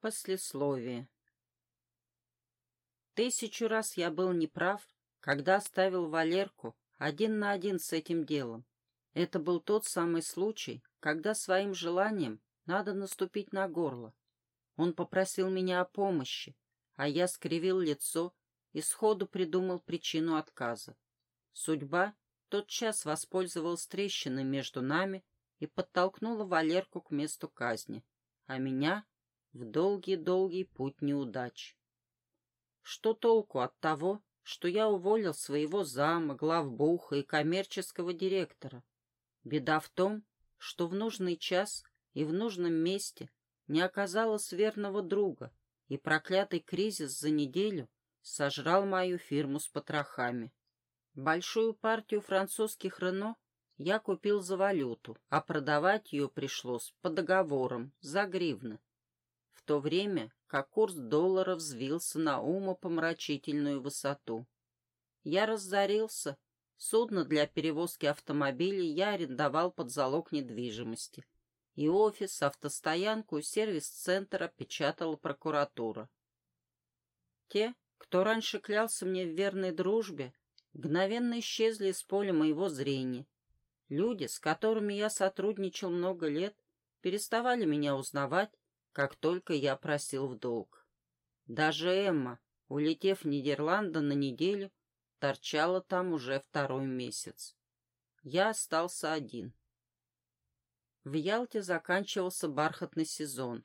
Послесловие. Тысячу раз я был неправ, когда оставил Валерку один на один с этим делом. Это был тот самый случай, когда своим желанием надо наступить на горло. Он попросил меня о помощи, а я скривил лицо и сходу придумал причину отказа. Судьба тотчас воспользовалась трещиной между нами и подтолкнула Валерку к месту казни, а меня в долгий-долгий путь неудач. Что толку от того, что я уволил своего зама, главбуха и коммерческого директора? Беда в том, что в нужный час и в нужном месте не оказалось верного друга, и проклятый кризис за неделю сожрал мою фирму с потрохами. Большую партию французских Рено я купил за валюту, а продавать ее пришлось по договорам, за гривны то время как курс доллара взвился на умопомрачительную высоту. Я разорился. Судно для перевозки автомобилей я арендовал под залог недвижимости. И офис, автостоянку и сервис-центр опечатала прокуратура. Те, кто раньше клялся мне в верной дружбе, мгновенно исчезли из поля моего зрения. Люди, с которыми я сотрудничал много лет, переставали меня узнавать как только я просил в долг. Даже Эмма, улетев в Нидерланды на неделю, торчала там уже второй месяц. Я остался один. В Ялте заканчивался бархатный сезон.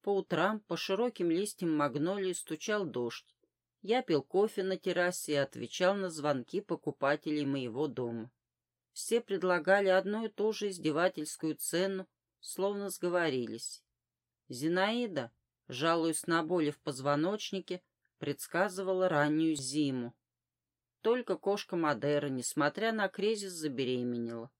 По утрам по широким листьям магнолии стучал дождь. Я пил кофе на террасе и отвечал на звонки покупателей моего дома. Все предлагали одну и ту же издевательскую цену, словно сговорились. Зинаида, жалуясь на боли в позвоночнике, предсказывала раннюю зиму. Только кошка Мадера, несмотря на кризис, забеременела.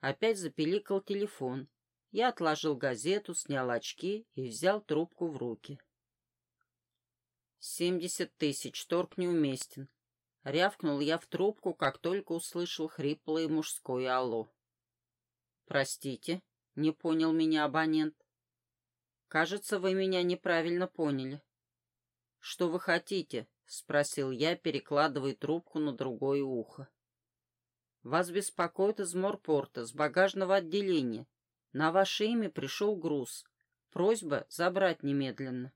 Опять запеликал телефон. Я отложил газету, снял очки и взял трубку в руки. «Семьдесят тысяч, торг неуместен», — рявкнул я в трубку, как только услышал хриплое мужское алло. «Простите», — не понял меня абонент. Кажется, вы меня неправильно поняли. Что вы хотите? Спросил я, перекладывая трубку на другое ухо. Вас беспокоит из морпорта, с багажного отделения. На ваше имя пришел груз. Просьба забрать немедленно.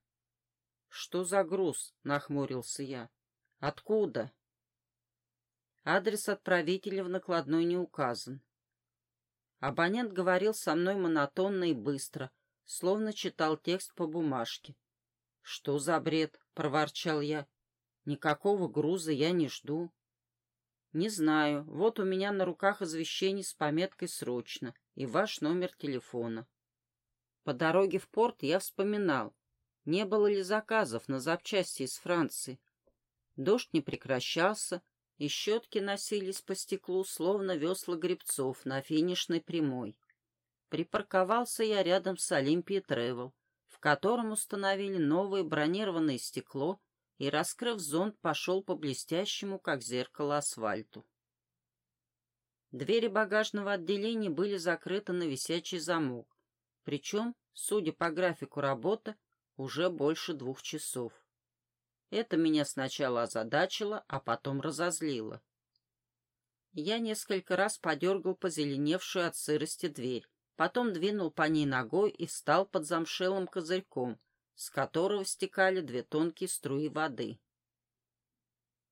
Что за груз? Нахмурился я. Откуда? Адрес отправителя в накладной не указан. Абонент говорил со мной монотонно и быстро — словно читал текст по бумажке. «Что за бред?» — проворчал я. «Никакого груза я не жду». «Не знаю. Вот у меня на руках извещение с пометкой «Срочно» и ваш номер телефона». По дороге в порт я вспоминал, не было ли заказов на запчасти из Франции. Дождь не прекращался, и щетки носились по стеклу, словно весла гребцов на финишной прямой. Припарковался я рядом с Олимпией Тревел, в котором установили новое бронированное стекло и, раскрыв зонт, пошел по блестящему, как зеркало, асфальту. Двери багажного отделения были закрыты на висячий замок, причем, судя по графику работы, уже больше двух часов. Это меня сначала озадачило, а потом разозлило. Я несколько раз подергал позеленевшую от сырости дверь, потом двинул по ней ногой и встал под замшелым козырьком, с которого стекали две тонкие струи воды.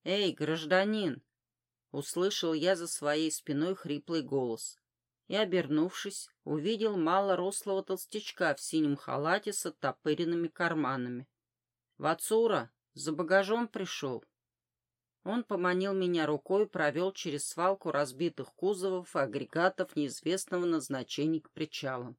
«Эй, гражданин!» — услышал я за своей спиной хриплый голос и, обернувшись, увидел малорослого толстячка в синем халате с оттопыренными карманами. «Вацура, за багажом пришел!» Он поманил меня рукой, провел через свалку разбитых кузовов и агрегатов неизвестного назначения к причалам.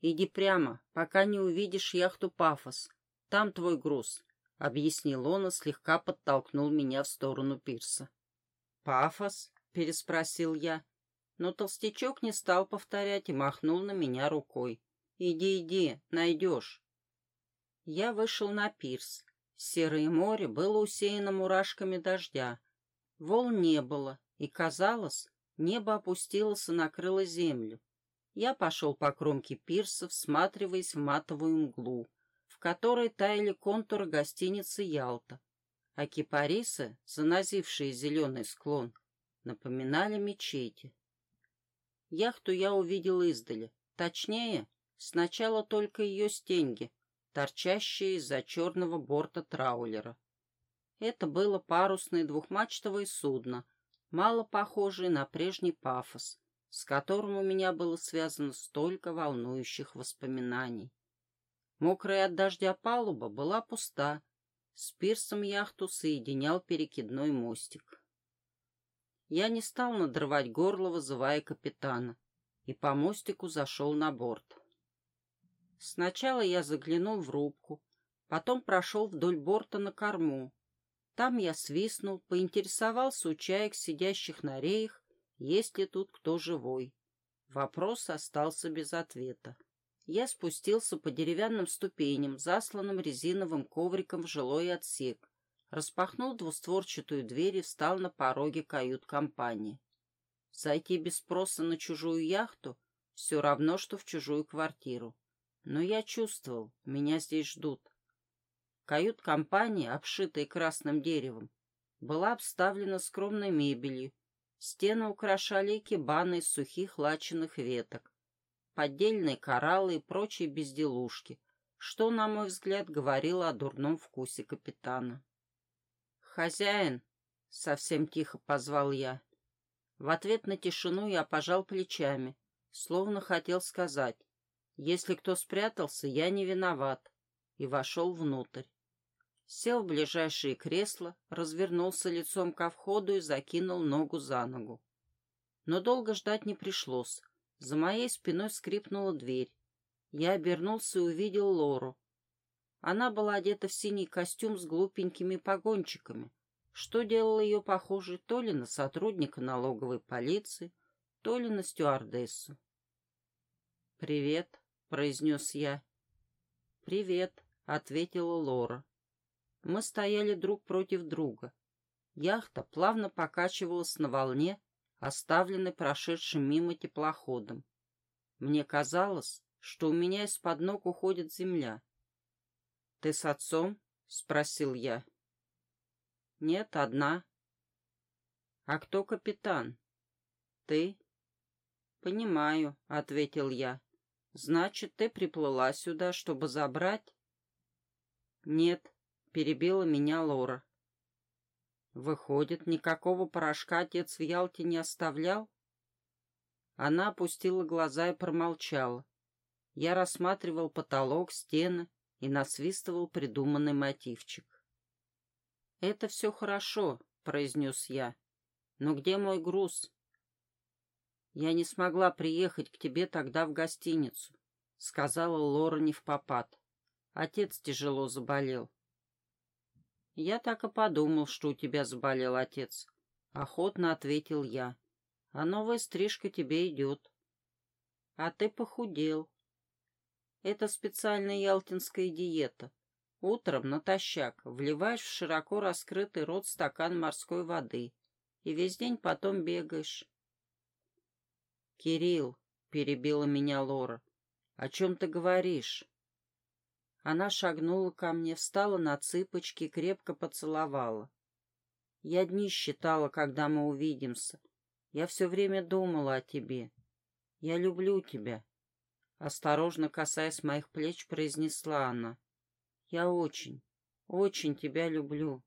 «Иди прямо, пока не увидишь яхту «Пафос». Там твой груз», — объяснил он и слегка подтолкнул меня в сторону пирса. «Пафос?» — переспросил я. Но толстячок не стал повторять и махнул на меня рукой. «Иди, иди, найдешь». Я вышел на пирс. Серое море было усеяно мурашками дождя. Волн не было, и, казалось, небо опустилось и накрыло землю. Я пошел по кромке пирса, всматриваясь в матовую мглу, в которой таяли контуры гостиницы «Ялта», а кипарисы, занозившие зеленый склон, напоминали мечети. Яхту я увидел издали, точнее, сначала только ее стенги, торчащие из-за черного борта траулера. Это было парусное двухмачтовое судно, мало похожее на прежний пафос, с которым у меня было связано столько волнующих воспоминаний. Мокрая от дождя палуба была пуста, с пирсом яхту соединял перекидной мостик. Я не стал надрывать горло, вызывая капитана, и по мостику зашел на борт. Сначала я заглянул в рубку, потом прошел вдоль борта на корму. Там я свистнул, поинтересовался у чаек, сидящих на реях, есть ли тут кто живой. Вопрос остался без ответа. Я спустился по деревянным ступеням, засланным резиновым ковриком в жилой отсек, распахнул двустворчатую дверь и встал на пороге кают-компании. Зайти без спроса на чужую яхту — все равно, что в чужую квартиру. Но я чувствовал, меня здесь ждут. Кают-компания, обшитая красным деревом, была обставлена скромной мебелью, Стены украшали экибаны из сухих лаченных веток, поддельные кораллы и прочие безделушки, что, на мой взгляд, говорило о дурном вкусе капитана. «Хозяин!» — совсем тихо позвал я. В ответ на тишину я пожал плечами, словно хотел сказать, «Если кто спрятался, я не виноват», и вошел внутрь. Сел в ближайшее кресло, развернулся лицом ко входу и закинул ногу за ногу. Но долго ждать не пришлось. За моей спиной скрипнула дверь. Я обернулся и увидел Лору. Она была одета в синий костюм с глупенькими погончиками, что делало ее похожей то ли на сотрудника налоговой полиции, то ли на стюардессу. «Привет», — произнес я. «Привет», — ответила Лора. Мы стояли друг против друга. Яхта плавно покачивалась на волне, оставленной прошедшим мимо теплоходом. Мне казалось, что у меня из-под ног уходит земля. — Ты с отцом? — спросил я. — Нет, одна. — А кто капитан? — Ты? — Понимаю, — ответил я. — Значит, ты приплыла сюда, чтобы забрать? — Нет, перебила меня Лора. Выходит, никакого порошка отец в Ялте не оставлял? Она опустила глаза и промолчала. Я рассматривал потолок, стены и насвистывал придуманный мотивчик. «Это все хорошо», — произнес я. «Но где мой груз?» «Я не смогла приехать к тебе тогда в гостиницу», — сказала Лора не в попад. Отец тяжело заболел. «Я так и подумал, что у тебя заболел отец», — охотно ответил я. «А новая стрижка тебе идет». «А ты похудел». «Это специальная ялтинская диета. Утром натощак вливаешь в широко раскрытый рот стакан морской воды и весь день потом бегаешь». «Кирилл», — перебила меня Лора, — «о чем ты говоришь?» Она шагнула ко мне, встала на цыпочки, крепко поцеловала. Я дни считала, когда мы увидимся. Я все время думала о тебе. Я люблю тебя. Осторожно касаясь моих плеч, произнесла она. Я очень, очень тебя люблю.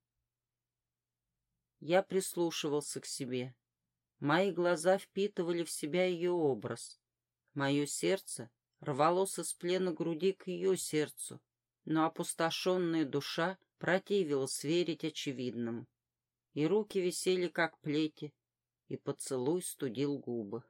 Я прислушивался к себе. Мои глаза впитывали в себя ее образ. Мое сердце рвалось из плена груди к ее сердцу, но опустошенная душа противилась верить очевидному. И руки висели, как плети, и поцелуй студил губы.